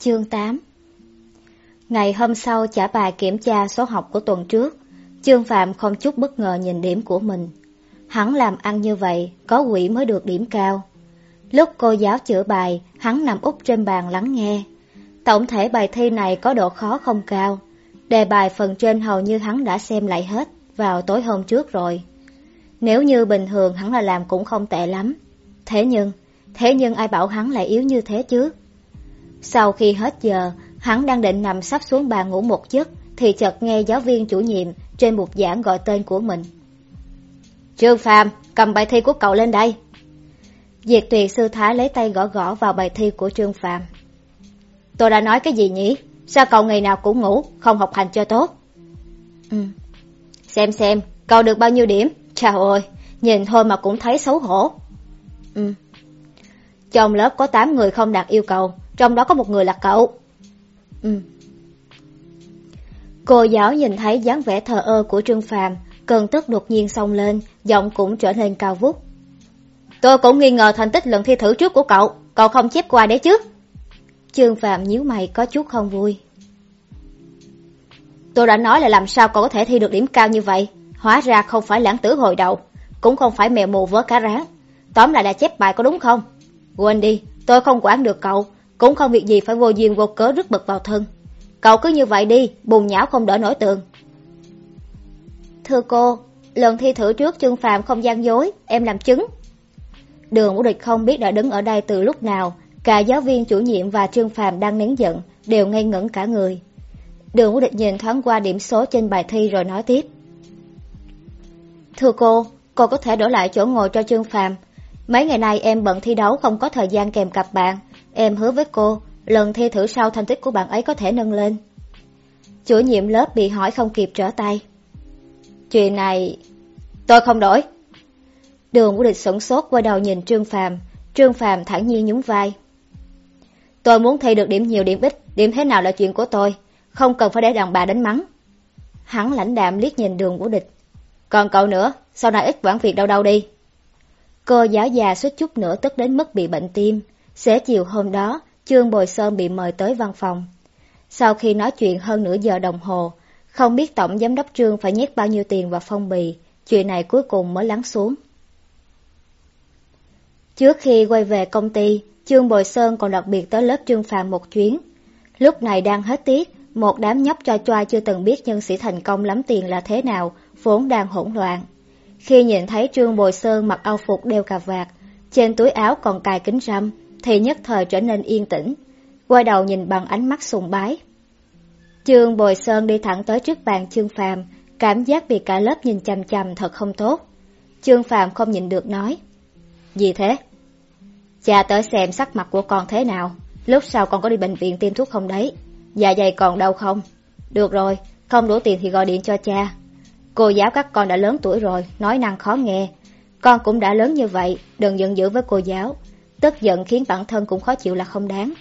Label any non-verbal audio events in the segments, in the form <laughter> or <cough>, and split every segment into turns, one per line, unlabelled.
Chương 8 Ngày hôm sau trả bài kiểm tra số học của tuần trước, Trương Phạm không chút bất ngờ nhìn điểm của mình. Hắn làm ăn như vậy, có quỷ mới được điểm cao. Lúc cô giáo chữa bài, hắn nằm úp trên bàn lắng nghe. Tổng thể bài thi này có độ khó không cao. Đề bài phần trên hầu như hắn đã xem lại hết vào tối hôm trước rồi. Nếu như bình thường hắn là làm cũng không tệ lắm. Thế nhưng, thế nhưng ai bảo hắn lại yếu như thế chứ? Sau khi hết giờ, hắn đang định nằm sắp xuống bàn ngủ một giấc, thì chợt nghe giáo viên chủ nhiệm trên bục giảng gọi tên của mình. Trương Phàm, cầm bài thi của cậu lên đây. Diệt tuyệt sư thái lấy tay gõ gõ vào bài thi của Trương Phàm. Tôi đã nói cái gì nhỉ? Sao cậu ngày nào cũng ngủ, không học hành cho tốt? Ừ. Xem xem, cậu được bao nhiêu điểm? Chào ơi, nhìn thôi mà cũng thấy xấu hổ. Ừ. Trong lớp có 8 người không đạt yêu cầu, trong đó có một người là cậu. Ừ. Cô giáo nhìn thấy dáng vẻ thờ ơ của Trương Phàm, cơn tức đột nhiên xông lên, giọng cũng trở nên cao vút. Tôi cũng nghi ngờ thành tích lần thi thử trước của cậu, cậu không chép qua đấy chứ? Trương Phạm nhíu mày có chút không vui. Tôi đã nói là làm sao cậu có thể thi được điểm cao như vậy, hóa ra không phải lãng tử hồi đầu, cũng không phải mèo mù vớ cá rán. Tóm lại là chép bài có đúng không? Quên đi, tôi không quản được cậu, cũng không việc gì phải vô duyên vô cớ rứt bực vào thân. Cậu cứ như vậy đi, bùn nhão không đỡ nổi tường. Thưa cô, lần thi thử trước Trương Phạm không gian dối, em làm chứng. Đường Vũ Địch không biết đã đứng ở đây từ lúc nào, cả giáo viên chủ nhiệm và Trương Phạm đang nén giận, đều ngây ngẩn cả người. Đường Vũ Địch nhìn thoáng qua điểm số trên bài thi rồi nói tiếp. Thưa cô, cô có thể đổi lại chỗ ngồi cho Trương Phạm. Mấy ngày nay em bận thi đấu không có thời gian kèm cặp bạn. Em hứa với cô, lần thi thử sau thành tích của bạn ấy có thể nâng lên. Chủ nhiệm lớp bị hỏi không kịp trở tay. Chuyện này... Tôi không đổi. Đường của Địch sửng sốt quay đầu nhìn Trương Phàm, Trương Phàm thản nhiên nhún vai. Tôi muốn thi được điểm nhiều điểm ít, điểm thế nào là chuyện của tôi, không cần phải để đàn bà đánh mắng. Hắn lãnh đạm liếc nhìn đường của Địch. Còn cậu nữa, sau này ít quản việc đâu đâu đi. Cô giáo già suýt chút nữa tức đến mức bị bệnh tim. Xế chiều hôm đó, Trương Bồi Sơn bị mời tới văn phòng. Sau khi nói chuyện hơn nửa giờ đồng hồ, không biết tổng giám đốc Trương phải nhét bao nhiêu tiền vào phong bì, chuyện này cuối cùng mới lắng xuống. Trước khi quay về công ty, Trương Bồi Sơn còn đặc biệt tới lớp Trương Phạm một chuyến. Lúc này đang hết tiết, một đám nhóc cho choa chưa từng biết nhân sĩ thành công lắm tiền là thế nào, vốn đang hỗn loạn. Khi nhìn thấy Trương Bồi Sơn mặc áo phục đeo cà vạt, trên túi áo còn cài kính râm, thì nhất thời trở nên yên tĩnh, quay đầu nhìn bằng ánh mắt sùng bái. Trương Bồi Sơn đi thẳng tới trước bàn Trương Phàm, cảm giác bị cả lớp nhìn chằm chằm thật không tốt. Trương Phàm không nhìn được nói. Gì thế? Cha tới xem sắc mặt của con thế nào, lúc sau con có đi bệnh viện tiêm thuốc không đấy? Dạ dày còn đau không? Được rồi, không đủ tiền thì gọi điện cho cha. Cô giáo các con đã lớn tuổi rồi, nói năng khó nghe. Con cũng đã lớn như vậy, đừng giận dữ với cô giáo. Tức giận khiến bản thân cũng khó chịu là không đáng.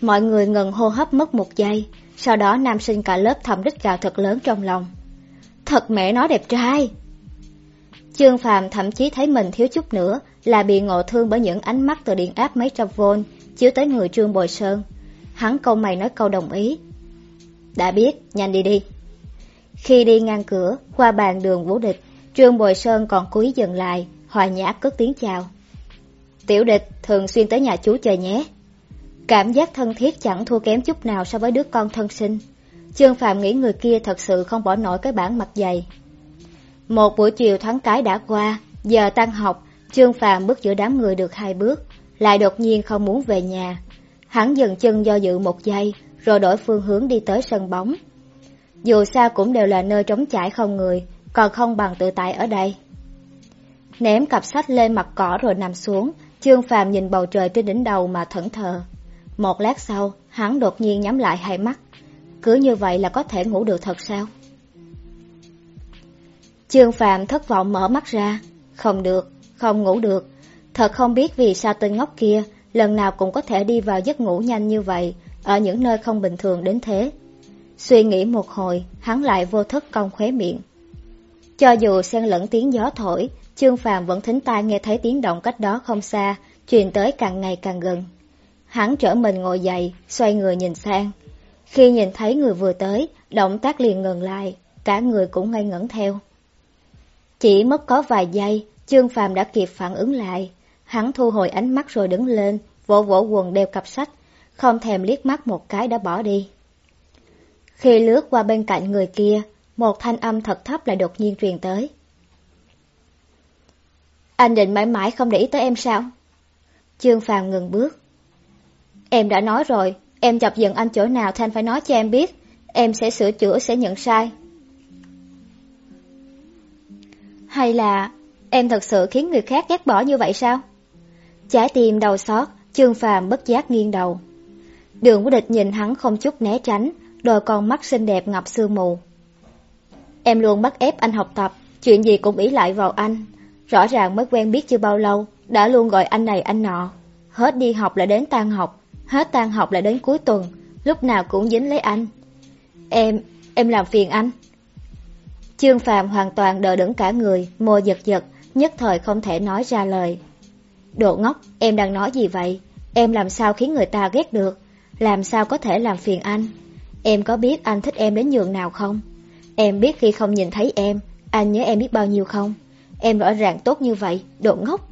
Mọi người ngừng hô hấp mất một giây, sau đó nam sinh cả lớp thầm rít gào thật lớn trong lòng. Thật mẹ nó đẹp trai! Trương Phàm thậm chí thấy mình thiếu chút nữa là bị ngộ thương bởi những ánh mắt từ điện áp mấy trăm vôn chiếu tới người Trương Bồi Sơn. Hắn câu mày nói câu đồng ý. Đã biết, nhanh đi đi. Khi đi ngang cửa, qua bàn đường vũ địch, Trương Bồi Sơn còn cúi dừng lại, hòa nhã cất tiếng chào. Tiểu địch thường xuyên tới nhà chú chơi nhé. Cảm giác thân thiết chẳng thua kém chút nào so với đứa con thân sinh. Trương Phạm nghĩ người kia thật sự không bỏ nổi cái bản mặt dày. Một buổi chiều thoáng cái đã qua, giờ tan học, Trương Phạm bước giữa đám người được hai bước, lại đột nhiên không muốn về nhà. Hắn dừng chân do dự một giây, rồi đổi phương hướng đi tới sân bóng. Dù sao cũng đều là nơi trống trải không người, còn không bằng tự tại ở đây. Ném cặp sách lên mặt cỏ rồi nằm xuống, Trương Phàm nhìn bầu trời trên đỉnh đầu mà thẫn thờ. Một lát sau, hắn đột nhiên nhắm lại hai mắt. Cứ như vậy là có thể ngủ được thật sao? Trương Phạm thất vọng mở mắt ra. Không được, không ngủ được. Thật không biết vì sao tên ngốc kia lần nào cũng có thể đi vào giấc ngủ nhanh như vậy, ở những nơi không bình thường đến thế. Suy nghĩ một hồi, hắn lại vô thức cong khóe miệng. Cho dù xen lẫn tiếng gió thổi, Trương Phàm vẫn thính tai nghe thấy tiếng động cách đó không xa, truyền tới càng ngày càng gần. Hắn trở mình ngồi dậy, xoay người nhìn sang. Khi nhìn thấy người vừa tới, động tác liền ngừng lại, cả người cũng ngây ngẩn theo. Chỉ mất có vài giây, Trương Phàm đã kịp phản ứng lại. Hắn thu hồi ánh mắt rồi đứng lên, vỗ vỗ quần đeo cặp sách, không thèm liếc mắt một cái đã bỏ đi. Khi lướt qua bên cạnh người kia, một thanh âm thật thấp lại đột nhiên truyền tới. Anh định mãi mãi không để ý tới em sao? Trương Phàm ngừng bước. Em đã nói rồi, em chọc giận anh chỗ nào thanh phải nói cho em biết. Em sẽ sửa chữa, sẽ nhận sai. Hay là em thật sự khiến người khác ghét bỏ như vậy sao? Trái tim đau xót, Trương Phàm bất giác nghiêng đầu. Đường của địch nhìn hắn không chút né tránh, đôi con mắt xinh đẹp ngập sương mù. Em luôn bắt ép anh học tập, chuyện gì cũng ý lại vào anh. Rõ ràng mới quen biết chưa bao lâu, đã luôn gọi anh này anh nọ. Hết đi học lại đến tan học, hết tan học lại đến cuối tuần, lúc nào cũng dính lấy anh. Em, em làm phiền anh. Trương Phạm hoàn toàn đờ đẫn cả người, môi giật giật, nhất thời không thể nói ra lời. Đồ ngốc, em đang nói gì vậy? Em làm sao khiến người ta ghét được? Làm sao có thể làm phiền anh? Em có biết anh thích em đến nhường nào không? Em biết khi không nhìn thấy em, anh nhớ em biết bao nhiêu không? Em rõ ràng tốt như vậy, đồ ngốc.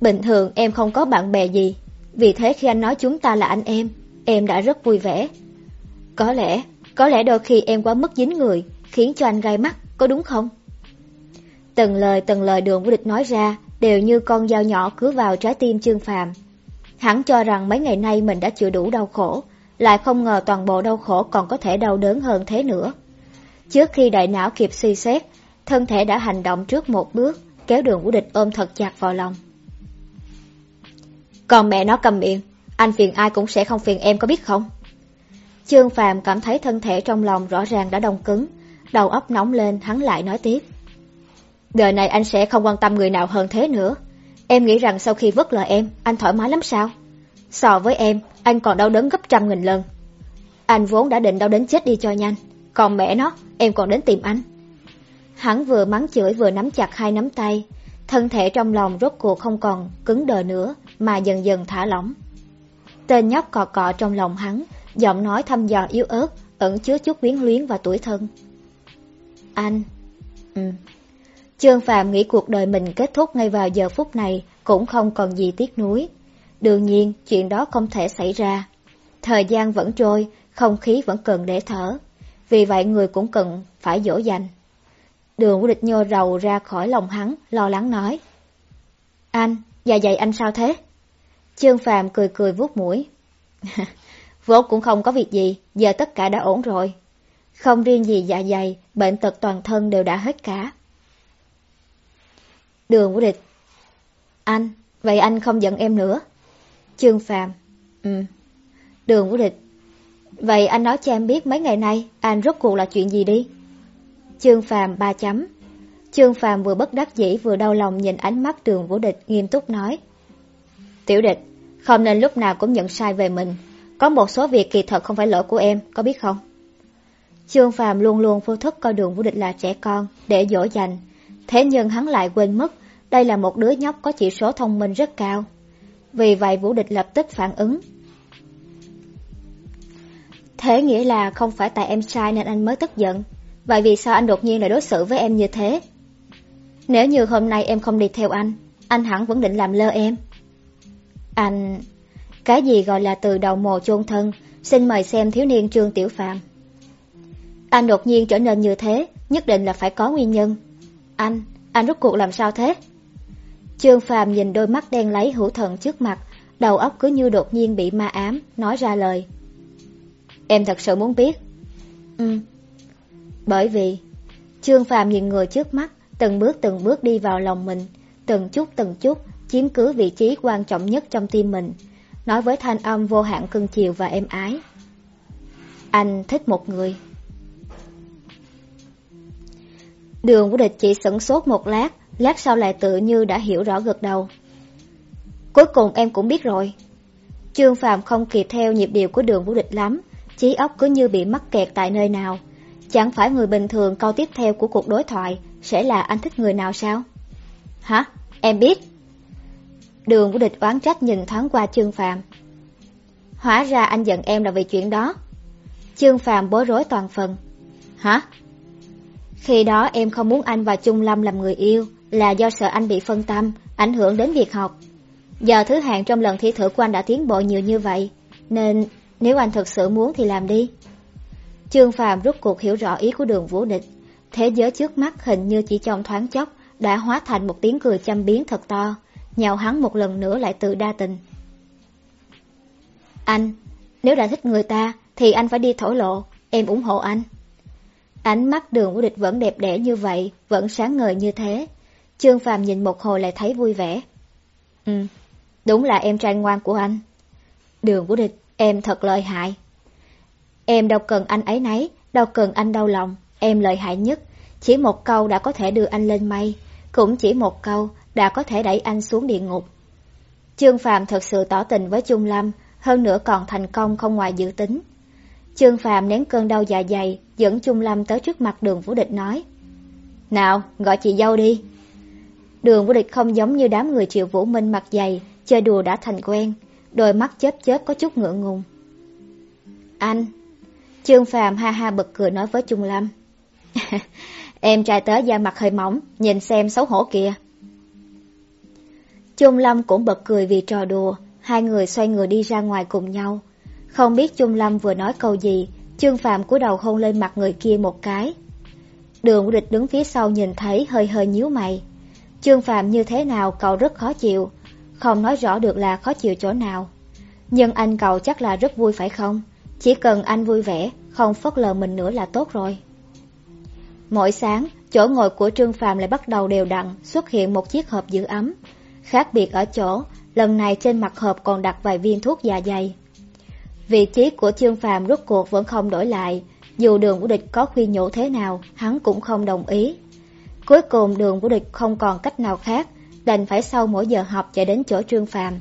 Bình thường em không có bạn bè gì, vì thế khi anh nói chúng ta là anh em, em đã rất vui vẻ. Có lẽ, có lẽ đôi khi em quá mất dính người, khiến cho anh gai mắt, có đúng không? Từng lời từng lời đường của địch nói ra đều như con dao nhỏ cứ vào trái tim Trương Phàm. Hắn cho rằng mấy ngày nay mình đã chịu đủ đau khổ, lại không ngờ toàn bộ đau khổ còn có thể đau đớn hơn thế nữa. Trước khi đại não kịp suy xét, thân thể đã hành động trước một bước, kéo đường của địch ôm thật chặt vào lòng. Còn mẹ nó cầm miệng, anh phiền ai cũng sẽ không phiền em có biết không? Trương Phàm cảm thấy thân thể trong lòng rõ ràng đã đông cứng, đầu óc nóng lên hắn lại nói tiếp. Đời này anh sẽ không quan tâm người nào hơn thế nữa. Em nghĩ rằng sau khi vứt lời em, anh thoải mái lắm sao? So với em, anh còn đau đớn gấp trăm nghìn lần. Anh vốn đã định đau đến chết đi cho nhanh, còn mẹ nó, em còn đến tìm anh. Hắn vừa mắng chửi vừa nắm chặt hai nắm tay, thân thể trong lòng rốt cuộc không còn cứng đờ nữa mà dần dần thả lỏng. Tên nhóc cọ cọ trong lòng hắn, giọng nói thăm dò yếu ớt, ẩn chứa chút quyến luyến và tuổi thân. Anh... Ừ. Trương Phạm nghĩ cuộc đời mình kết thúc ngay vào giờ phút này cũng không còn gì tiếc nuối. Đương nhiên, chuyện đó không thể xảy ra. Thời gian vẫn trôi, không khí vẫn cần để thở. Vì vậy người cũng cần phải dỗ dành. Đường của địch nhô rầu ra khỏi lòng hắn, lo lắng nói. Anh, dạ dày anh sao thế? Trương Phàm cười cười vuốt mũi. <laughs> Vốn cũng không có việc gì, giờ tất cả đã ổn rồi. Không riêng gì dạ dày, bệnh tật toàn thân đều đã hết cả. Đường của địch. Anh, vậy anh không giận em nữa. Trương Phàm. Ừ. Đường của địch. Vậy anh nói cho em biết mấy ngày nay anh rốt cuộc là chuyện gì đi? Trương Phàm ba chấm. Trương Phàm vừa bất đắc dĩ vừa đau lòng nhìn ánh mắt đường vũ địch nghiêm túc nói. Tiểu địch, không nên lúc nào cũng nhận sai về mình. Có một số việc kỳ thật không phải lỗi của em, có biết không? Trương Phàm luôn luôn vô thức coi đường vũ địch là trẻ con, để dỗ dành. Thế nhưng hắn lại quên mất, đây là một đứa nhóc có chỉ số thông minh rất cao. Vì vậy vũ địch lập tức phản ứng. Thế nghĩa là không phải tại em sai nên anh mới tức giận. Vậy vì sao anh đột nhiên lại đối xử với em như thế? Nếu như hôm nay em không đi theo anh, anh hẳn vẫn định làm lơ em. Anh... Cái gì gọi là từ đầu mồ chôn thân, xin mời xem thiếu niên Trương Tiểu Phạm. Anh đột nhiên trở nên như thế, nhất định là phải có nguyên nhân. Anh, anh rốt cuộc làm sao thế? Trương Phàm nhìn đôi mắt đen lấy hữu thần trước mặt, đầu óc cứ như đột nhiên bị ma ám, nói ra lời. Em thật sự muốn biết. Ừ. Bởi vì, Trương Phàm nhìn người trước mắt, từng bước từng bước đi vào lòng mình, từng chút từng chút, chiếm cứ vị trí quan trọng nhất trong tim mình, nói với thanh âm vô hạn cưng chiều và êm ái. Anh thích một người. Đường của địch chỉ sửng sốt một lát, lát sau lại tự như đã hiểu rõ gật đầu. Cuối cùng em cũng biết rồi. Trương Phạm không kịp theo nhịp điệu của đường vũ địch lắm, trí óc cứ như bị mắc kẹt tại nơi nào. Chẳng phải người bình thường câu tiếp theo của cuộc đối thoại sẽ là anh thích người nào sao? Hả? Em biết. Đường của địch oán trách nhìn thoáng qua Trương Phạm. Hóa ra anh giận em là vì chuyện đó. Trương Phạm bối rối toàn phần. Hả? Khi đó em không muốn anh và Trung Lâm làm người yêu là do sợ anh bị phân tâm, ảnh hưởng đến việc học. Giờ thứ hạng trong lần thi thử của anh đã tiến bộ nhiều như vậy, nên nếu anh thực sự muốn thì làm đi. Trương Phạm rút cuộc hiểu rõ ý của đường vũ địch. Thế giới trước mắt hình như chỉ trong thoáng chốc đã hóa thành một tiếng cười chăm biến thật to, nhào hắn một lần nữa lại tự đa tình. Anh, nếu đã thích người ta thì anh phải đi thổ lộ, em ủng hộ anh. Ánh mắt đường Vũ địch vẫn đẹp đẽ như vậy, vẫn sáng ngời như thế. Trương Phàm nhìn một hồi lại thấy vui vẻ. Ừ, đúng là em trai ngoan của anh. Đường Vũ địch, em thật lợi hại. Em đâu cần anh ấy nấy, đâu cần anh đau lòng, em lợi hại nhất. Chỉ một câu đã có thể đưa anh lên mây, cũng chỉ một câu đã có thể đẩy anh xuống địa ngục. Trương Phạm thật sự tỏ tình với Trung Lâm, hơn nữa còn thành công không ngoài dự tính. Trương Phạm nén cơn đau dạ dày, dẫn Trung Lâm tới trước mặt đường Vũ Địch nói. Nào, gọi chị dâu đi. Đường Vũ Địch không giống như đám người triệu Vũ Minh mặt dày, chơi đùa đã thành quen, đôi mắt chớp chớp có chút ngượng ngùng. Anh, Trương Phạm ha ha bật cười nói với Trung Lâm. <laughs> em trai tới da mặt hơi mỏng, nhìn xem xấu hổ kìa. Trung Lâm cũng bật cười vì trò đùa, hai người xoay người đi ra ngoài cùng nhau. Không biết Trung Lâm vừa nói câu gì, Trương Phạm cúi đầu hôn lên mặt người kia một cái. Đường của địch đứng phía sau nhìn thấy hơi hơi nhíu mày. Trương Phạm như thế nào cậu rất khó chịu, không nói rõ được là khó chịu chỗ nào. Nhưng anh cậu chắc là rất vui phải không? Chỉ cần anh vui vẻ, không phớt lờ mình nữa là tốt rồi. Mỗi sáng, chỗ ngồi của Trương Phàm lại bắt đầu đều đặn, xuất hiện một chiếc hộp giữ ấm. Khác biệt ở chỗ, lần này trên mặt hộp còn đặt vài viên thuốc dạ dày. Vị trí của Trương Phàm rốt cuộc vẫn không đổi lại, dù đường của địch có khuyên nhủ thế nào, hắn cũng không đồng ý. Cuối cùng đường của địch không còn cách nào khác, đành phải sau mỗi giờ học chạy đến chỗ Trương Phàm,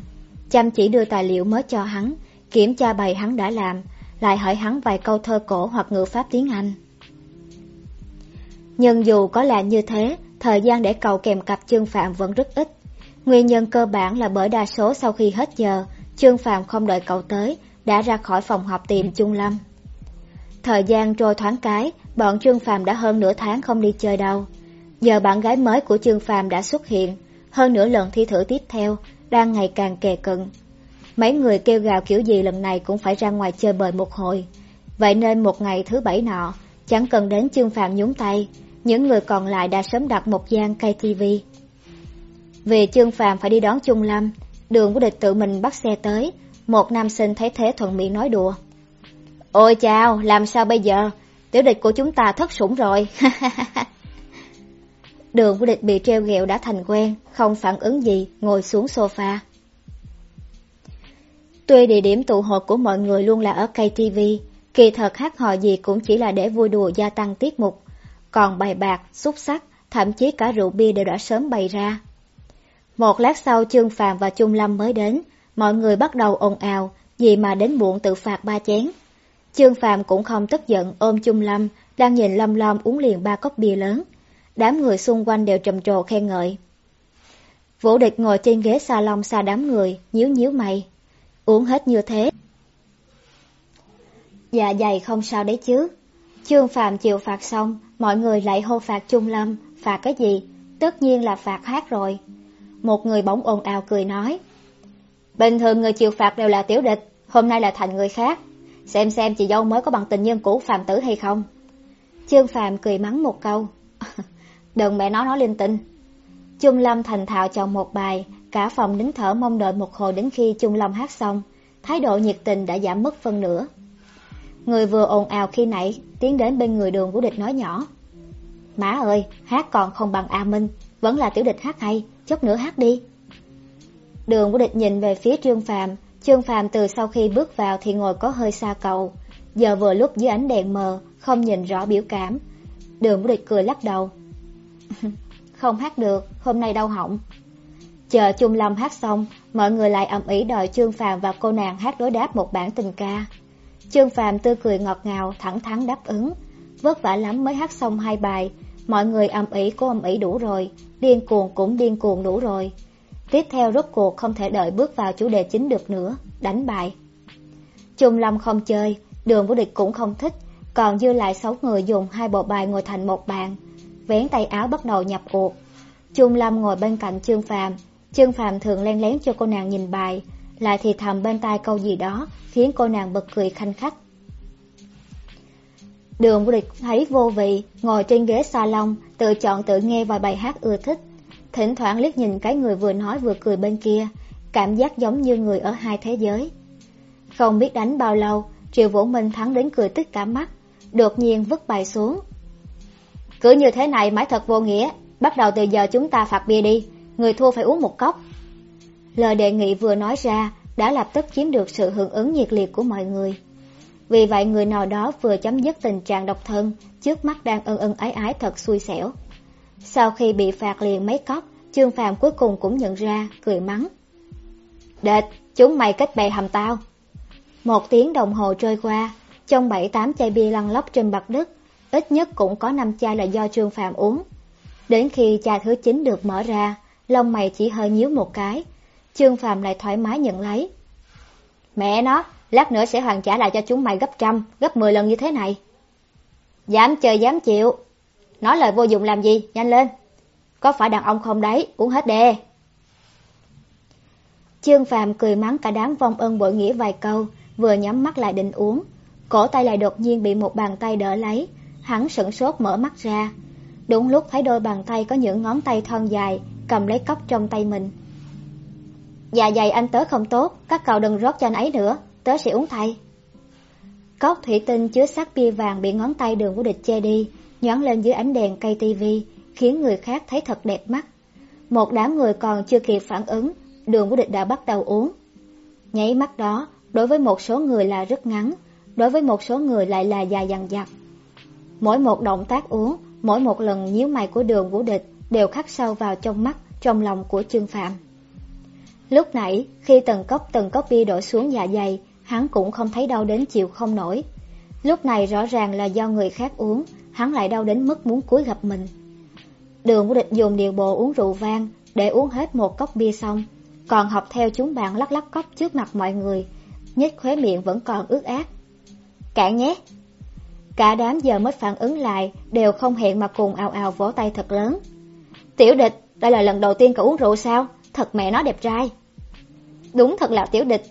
Chăm chỉ đưa tài liệu mới cho hắn, kiểm tra bài hắn đã làm, lại hỏi hắn vài câu thơ cổ hoặc ngữ pháp tiếng Anh. Nhưng dù có là như thế, thời gian để cầu kèm cặp Trương Phạm vẫn rất ít. Nguyên nhân cơ bản là bởi đa số sau khi hết giờ, Trương Phạm không đợi cậu tới, đã ra khỏi phòng họp tìm Trung Lâm. Thời gian trôi thoáng cái, bọn Trương Phạm đã hơn nửa tháng không đi chơi đâu. Giờ bạn gái mới của Trương Phạm đã xuất hiện, hơn nửa lần thi thử tiếp theo, đang ngày càng kề cận. Mấy người kêu gào kiểu gì lần này cũng phải ra ngoài chơi bời một hồi. Vậy nên một ngày thứ bảy nọ, chẳng cần đến Trương Phạm nhúng tay, những người còn lại đã sớm đặt một gian KTV. Vì Trương Phạm phải đi đón Trung Lâm, đường của địch tự mình bắt xe tới, một nam sinh thấy thế thuận miệng nói đùa. Ôi chào, làm sao bây giờ? Tiểu địch của chúng ta thất sủng rồi. <laughs> đường của địch bị treo ghẹo đã thành quen, không phản ứng gì, ngồi xuống sofa. Tuy địa điểm tụ họp của mọi người luôn là ở KTV, kỳ thật hát hò gì cũng chỉ là để vui đùa gia tăng tiết mục. Còn bài bạc, xúc sắc, thậm chí cả rượu bia đều đã sớm bày ra. Một lát sau Trương Phàm và Trung Lâm mới đến, mọi người bắt đầu ồn ào, vì mà đến muộn tự phạt ba chén. Trương Phàm cũng không tức giận ôm Trung Lâm, đang nhìn Lâm Lâm uống liền ba cốc bia lớn. Đám người xung quanh đều trầm trồ khen ngợi. Vũ địch ngồi trên ghế salon xa đám người, nhíu nhíu mày. Uống hết như thế. Dạ dày không sao đấy chứ. Trương Phạm chịu phạt xong, mọi người lại hô phạt Trung Lâm, phạt cái gì? Tất nhiên là phạt hát rồi. Một người bỗng ồn ào cười nói. Bình thường người chịu phạt đều là tiểu địch, hôm nay là thành người khác. Xem xem chị dâu mới có bằng tình nhân cũ Phạm tử hay không. Trương Phạm cười mắng một câu. <laughs> Đừng mẹ nó nói linh tinh. Trung Lâm thành thạo chọn một bài, cả phòng nín thở mong đợi một hồi đến khi Trung Long hát xong. Thái độ nhiệt tình đã giảm mất phân nửa. Người vừa ồn ào khi nãy, tiến đến bên người đường của địch nói nhỏ. Má ơi, hát còn không bằng A Minh, vẫn là tiểu địch hát hay, chút nữa hát đi. Đường của địch nhìn về phía Trương Phàm, Trương Phàm từ sau khi bước vào thì ngồi có hơi xa cầu, giờ vừa lúc dưới ánh đèn mờ, không nhìn rõ biểu cảm. Đường của địch cười lắc đầu. <laughs> không hát được, hôm nay đau họng. Chờ Trung Lâm hát xong, mọi người lại ầm ĩ đòi Trương Phàm và cô nàng hát đối đáp một bản tình ca. Trương Phàm tươi cười ngọt ngào, thẳng thắn đáp ứng. Vất vả lắm mới hát xong hai bài, mọi người ầm ĩ cô ầm ĩ đủ rồi, điên cuồng cũng điên cuồng đủ rồi. Tiếp theo rốt cuộc không thể đợi bước vào chủ đề chính được nữa, đánh bài. Trung Lâm không chơi, đường vũ địch cũng không thích, còn dư lại sáu người dùng hai bộ bài ngồi thành một bàn. Vén tay áo bắt đầu nhập cuộc. Trung Lâm ngồi bên cạnh Trương Phàm, Trương Phạm thường len lén cho cô nàng nhìn bài, lại thì thầm bên tai câu gì đó, khiến cô nàng bật cười khanh khách. Đường vô Địch thấy vô vị, ngồi trên ghế salon, tự chọn tự nghe vài bài hát ưa thích. Thỉnh thoảng liếc nhìn cái người vừa nói vừa cười bên kia, cảm giác giống như người ở hai thế giới. Không biết đánh bao lâu, Triệu Vũ Minh thắng đến cười tức cả mắt, đột nhiên vứt bài xuống. Cứ như thế này mãi thật vô nghĩa, bắt đầu từ giờ chúng ta phạt bia đi, người thua phải uống một cốc. Lời đề nghị vừa nói ra đã lập tức chiếm được sự hưởng ứng nhiệt liệt của mọi người. Vì vậy người nào đó vừa chấm dứt tình trạng độc thân, trước mắt đang ân ân ái ái thật xui xẻo. Sau khi bị phạt liền mấy cốc, Trương Phàm cuối cùng cũng nhận ra, cười mắng. Đệt, chúng mày kết bè hầm tao. Một tiếng đồng hồ trôi qua, trong bảy tám chai bia lăn lóc trên mặt đất, ít nhất cũng có năm chai là do Trương Phàm uống. Đến khi chai thứ 9 được mở ra, lông mày chỉ hơi nhíu một cái, Trương Phàm lại thoải mái nhận lấy. Mẹ nó, lát nữa sẽ hoàn trả lại cho chúng mày gấp trăm, gấp mười lần như thế này. Dám chơi dám chịu. Nói lời vô dụng làm gì, nhanh lên. Có phải đàn ông không đấy, uống hết đê. Trương Phàm cười mắng cả đám vong ân bội nghĩa vài câu, vừa nhắm mắt lại định uống. Cổ tay lại đột nhiên bị một bàn tay đỡ lấy, hắn sững sốt mở mắt ra. Đúng lúc thấy đôi bàn tay có những ngón tay thon dài, cầm lấy cốc trong tay mình. Dạ dày anh tớ không tốt, các cậu đừng rót cho anh ấy nữa, tớ sẽ uống thay. Cốc thủy tinh chứa sắc bia vàng bị ngón tay đường của địch che đi, nhón lên dưới ánh đèn cây tivi, khiến người khác thấy thật đẹp mắt. Một đám người còn chưa kịp phản ứng, đường của địch đã bắt đầu uống. Nháy mắt đó, đối với một số người là rất ngắn, đối với một số người lại là dài dằng dặc. Mỗi một động tác uống, mỗi một lần nhíu mày của đường vũ địch đều khắc sâu vào trong mắt, trong lòng của Trương Phạm. Lúc nãy, khi từng cốc từng cốc bia đổ xuống dạ dày, hắn cũng không thấy đau đến chịu không nổi. Lúc này rõ ràng là do người khác uống, hắn lại đau đến mức muốn cúi gặp mình. Đường của địch dùng điều bộ uống rượu vang để uống hết một cốc bia xong, còn học theo chúng bạn lắc lắc cốc trước mặt mọi người, nhếch khóe miệng vẫn còn ướt át. Cạn nhé! Cả đám giờ mới phản ứng lại, đều không hẹn mà cùng ào ào vỗ tay thật lớn. Tiểu địch, đây là lần đầu tiên cậu uống rượu sao? Thật mẹ nó đẹp trai. Đúng thật là tiểu địch.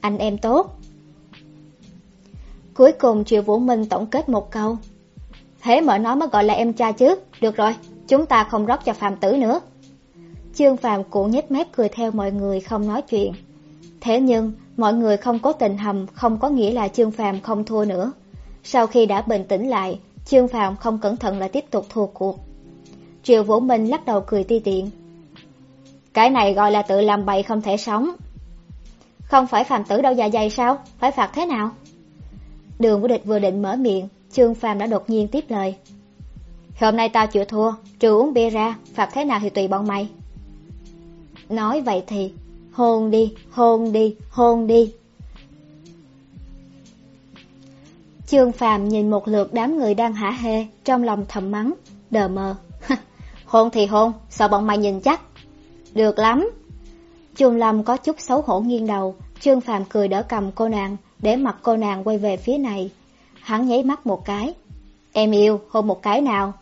Anh em tốt. Cuối cùng Triệu Vũ Minh tổng kết một câu. Thế mở nói mới gọi là em trai chứ. Được rồi, chúng ta không rót cho phàm tử nữa. Trương Phạm cũng nhếch mép cười theo mọi người không nói chuyện. Thế nhưng, mọi người không có tình hầm không có nghĩa là Trương Phạm không thua nữa. Sau khi đã bình tĩnh lại, Trương Phạm không cẩn thận lại tiếp tục thua cuộc. Triệu Vũ Minh lắc đầu cười ti tiện. Cái này gọi là tự làm bậy không thể sống. Không phải phàm tử đâu dạ dày sao? Phải phạt thế nào? Đường của địch vừa định mở miệng, Trương Phàm đã đột nhiên tiếp lời. Hôm nay tao chịu thua, trừ uống bia ra, phạt thế nào thì tùy bọn mày. Nói vậy thì, hôn đi, hôn đi, hôn đi. Trương Phàm nhìn một lượt đám người đang hả hê, trong lòng thầm mắng, đờ mờ. <laughs> hôn thì hôn, sợ bọn mày nhìn chắc. Được lắm. Trương Lâm có chút xấu hổ nghiêng đầu, Trương Phạm cười đỡ cầm cô nàng, để mặt cô nàng quay về phía này. Hắn nháy mắt một cái. Em yêu, hôn một cái nào.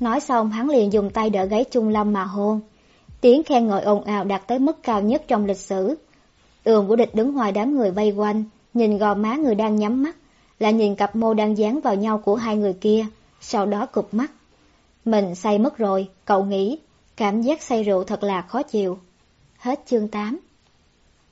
Nói xong hắn liền dùng tay đỡ gáy Trung Lâm mà hôn. Tiếng khen ngợi ồn ào đạt tới mức cao nhất trong lịch sử. Ường của địch đứng ngoài đám người vây quanh, nhìn gò má người đang nhắm mắt, lại nhìn cặp môi đang dán vào nhau của hai người kia, sau đó cụp mắt. Mình say mất rồi, cậu nghĩ, cảm giác say rượu thật là khó chịu. Hết chương 8